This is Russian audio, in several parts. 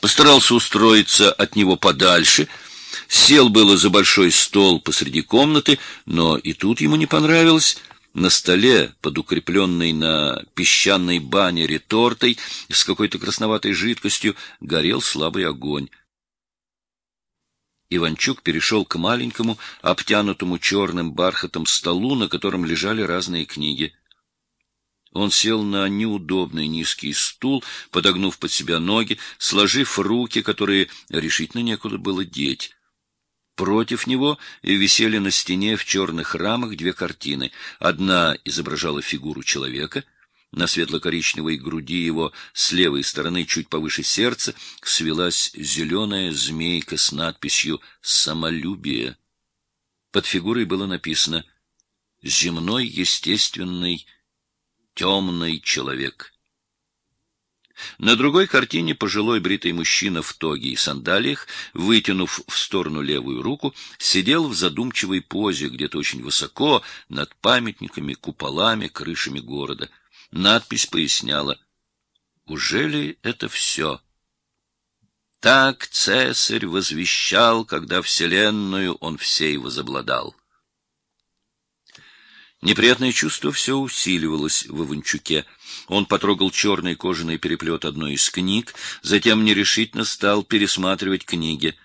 постарался устроиться от него подальше, сел было за большой стол посреди комнаты, но и тут ему не понравилось. На столе, под укрепленной на песчаной бане ретортой с какой-то красноватой жидкостью, горел слабый огонь. Иванчук перешел к маленькому, обтянутому черным бархатом столу, на котором лежали разные книги. Он сел на неудобный низкий стул, подогнув под себя ноги, сложив руки, которые решительно некуда было деть. Против него висели на стене в черных рамах две картины. Одна изображала фигуру человека — на светло-коричневой груди его с левой стороны, чуть повыше сердца, свелась зеленая змейка с надписью «Самолюбие». Под фигурой было написано «Земной естественный темный человек». На другой картине пожилой бритый мужчина в тоге и сандалиях, вытянув в сторону левую руку, сидел в задумчивой позе где-то очень высоко над памятниками, куполами, крышами города — Надпись поясняла. Уже ли это все? Так цесарь возвещал, когда вселенную он всей возобладал. Неприятное чувство все усиливалось в Иванчуке. Он потрогал черный кожаный переплет одной из книг, затем нерешительно стал пересматривать книги.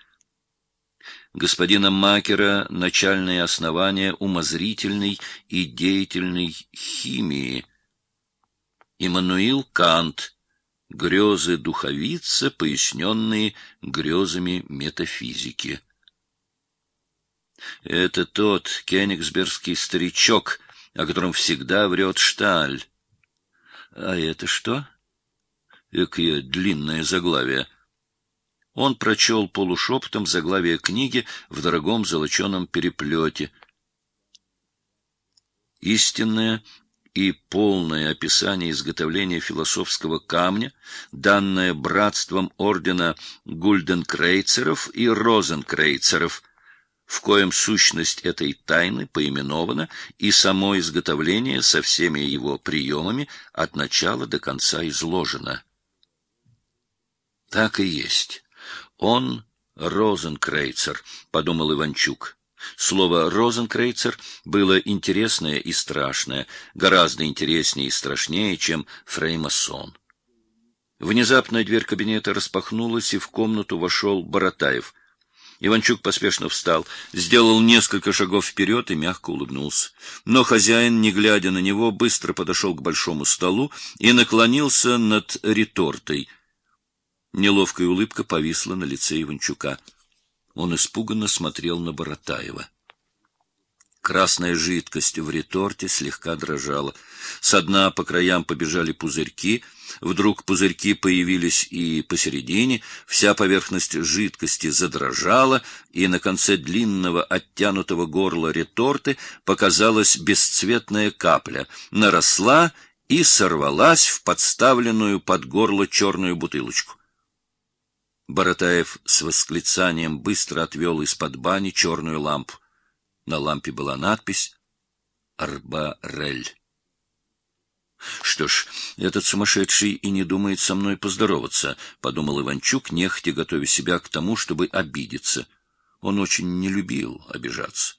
Господина Макера «Начальные основания умозрительной и деятельной химии» Иммануил Кант. Грезы духовица, поясненные грезами метафизики. Это тот кенигсбергский старичок, о котором всегда врет Шталь. А это что? Экое длинное заглавие. Он прочел полушепотом заглавие книги в дорогом золоченом переплете. Истинное и полное описание изготовления философского камня, данное братством ордена Гульденкрейцеров и Розенкрейцеров, в коем сущность этой тайны поименована и само изготовление со всеми его приемами от начала до конца изложено. Так и есть. Он Розенкрейцер, подумал Иванчук. Слово «розенкрейцер» было интересное и страшное, гораздо интереснее и страшнее, чем фреймасон. Внезапно дверь кабинета распахнулась, и в комнату вошел Баратаев. Иванчук поспешно встал, сделал несколько шагов вперед и мягко улыбнулся. Но хозяин, не глядя на него, быстро подошел к большому столу и наклонился над ретортой. Неловкая улыбка повисла на лице Иванчука — он испуганно смотрел на Боротаева. Красная жидкость в реторте слегка дрожала. Со дна по краям побежали пузырьки, вдруг пузырьки появились и посередине, вся поверхность жидкости задрожала, и на конце длинного оттянутого горла реторты показалась бесцветная капля, наросла и сорвалась в подставленную под горло черную бутылочку. Боротаев с восклицанием быстро отвел из-под бани черную лампу. На лампе была надпись «Арбарель». «Что ж, этот сумасшедший и не думает со мной поздороваться», — подумал Иванчук, нехотя готовя себя к тому, чтобы обидеться. Он очень не любил обижаться.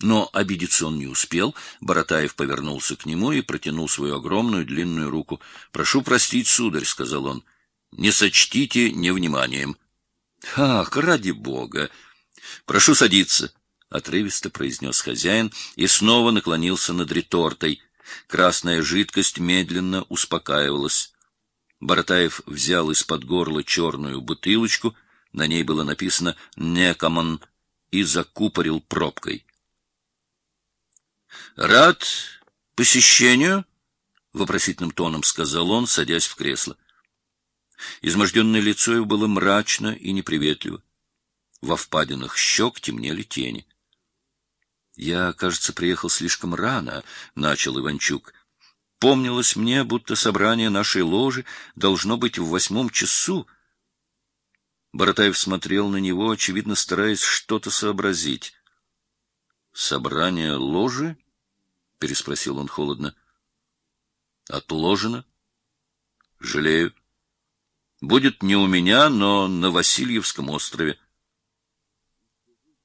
Но обидеться он не успел. Боротаев повернулся к нему и протянул свою огромную длинную руку. «Прошу простить, сударь», — сказал он не сочтите невниманием. — Ах, ради бога! Прошу садиться, — отрывисто произнес хозяин и снова наклонился над ретортой. Красная жидкость медленно успокаивалась. Бартаев взял из-под горла черную бутылочку, на ней было написано «Некоман», и закупорил пробкой. — Рад посещению? — вопросительным тоном сказал он, садясь в кресло. Изможденное лицо его было мрачно и неприветливо. Во впадинах щек темнели тени. — Я, кажется, приехал слишком рано, — начал Иванчук. Помнилось мне, будто собрание нашей ложи должно быть в восьмом часу. Боротаев смотрел на него, очевидно, стараясь что-то сообразить. — Собрание ложи? — переспросил он холодно. — Отложено. — Жалею. Будет не у меня, но на Васильевском острове.